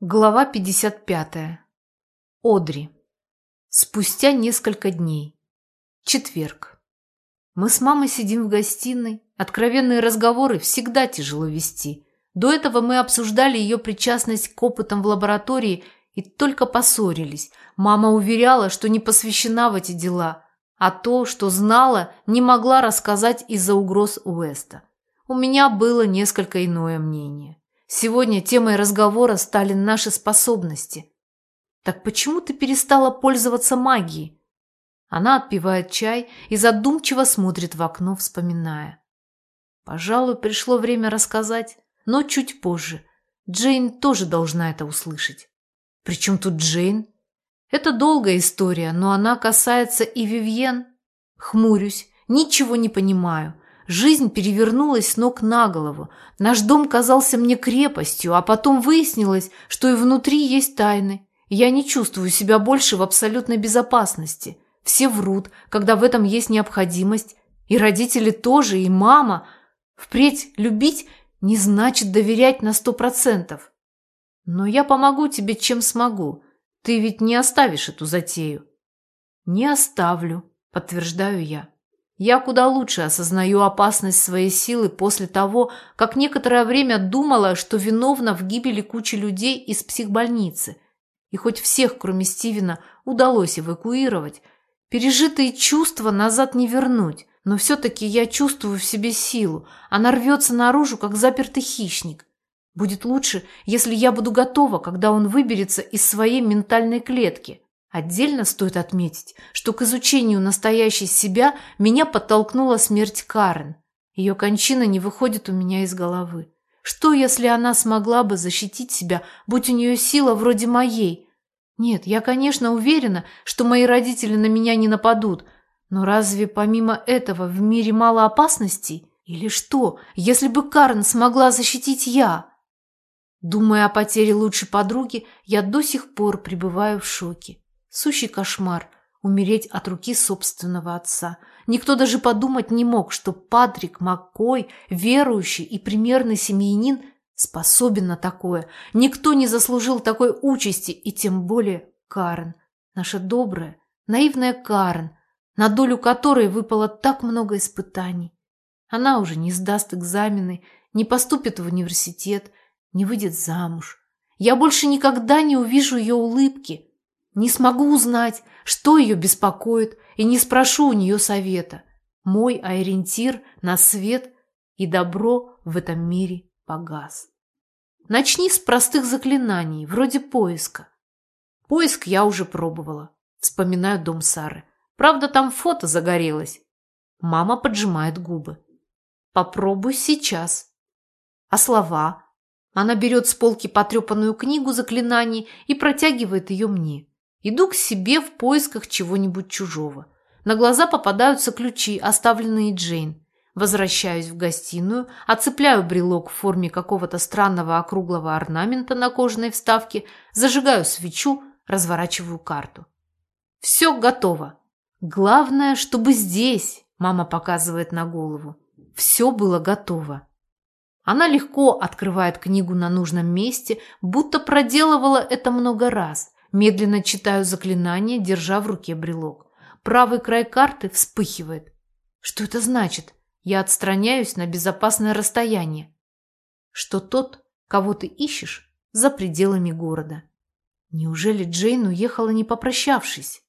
Глава 55. Одри. Спустя несколько дней. Четверг. Мы с мамой сидим в гостиной. Откровенные разговоры всегда тяжело вести. До этого мы обсуждали ее причастность к опытам в лаборатории и только поссорились. Мама уверяла, что не посвящена в эти дела, а то, что знала, не могла рассказать из-за угроз Уэста. У меня было несколько иное мнение. Сегодня темой разговора стали наши способности. Так почему ты перестала пользоваться магией? Она отпивает чай и задумчиво смотрит в окно, вспоминая. Пожалуй, пришло время рассказать, но чуть позже. Джейн тоже должна это услышать. Причем тут Джейн? Это долгая история, но она касается и Вивьен. Хмурюсь, ничего не понимаю. Жизнь перевернулась с ног на голову. Наш дом казался мне крепостью, а потом выяснилось, что и внутри есть тайны. Я не чувствую себя больше в абсолютной безопасности. Все врут, когда в этом есть необходимость. И родители тоже, и мама. Впредь любить не значит доверять на сто процентов. Но я помогу тебе, чем смогу. Ты ведь не оставишь эту затею. Не оставлю, подтверждаю я. Я куда лучше осознаю опасность своей силы после того, как некоторое время думала, что виновна в гибели кучи людей из психбольницы. И хоть всех, кроме Стивена, удалось эвакуировать, пережитые чувства назад не вернуть. Но все-таки я чувствую в себе силу. Она рвется наружу, как запертый хищник. Будет лучше, если я буду готова, когда он выберется из своей ментальной клетки. Отдельно стоит отметить, что к изучению настоящей себя меня подтолкнула смерть Карен. Ее кончина не выходит у меня из головы. Что, если она смогла бы защитить себя, будь у нее сила вроде моей? Нет, я, конечно, уверена, что мои родители на меня не нападут, но разве помимо этого в мире мало опасностей? Или что, если бы Карен смогла защитить я? Думая о потере лучшей подруги, я до сих пор пребываю в шоке. Сущий кошмар – умереть от руки собственного отца. Никто даже подумать не мог, что Патрик Маккой, верующий и примерный семьянин, способен на такое. Никто не заслужил такой участи, и тем более Карен, наша добрая, наивная Карен, на долю которой выпало так много испытаний. Она уже не сдаст экзамены, не поступит в университет, не выйдет замуж. Я больше никогда не увижу ее улыбки, не смогу узнать, что ее беспокоит, и не спрошу у нее совета. Мой ориентир на свет и добро в этом мире погас. Начни с простых заклинаний, вроде поиска. Поиск я уже пробовала. Вспоминаю дом Сары. Правда, там фото загорелось. Мама поджимает губы. Попробуй сейчас. А слова? Она берет с полки потрепанную книгу заклинаний и протягивает ее мне. Иду к себе в поисках чего-нибудь чужого. На глаза попадаются ключи, оставленные Джейн. Возвращаюсь в гостиную, оцепляю брелок в форме какого-то странного округлого орнамента на кожаной вставке, зажигаю свечу, разворачиваю карту. Все готово. Главное, чтобы здесь, мама показывает на голову, все было готово. Она легко открывает книгу на нужном месте, будто проделывала это много раз – Медленно читаю заклинание, держа в руке брелок. Правый край карты вспыхивает. Что это значит? Я отстраняюсь на безопасное расстояние. Что тот, кого ты ищешь, за пределами города. Неужели Джейн уехала не попрощавшись?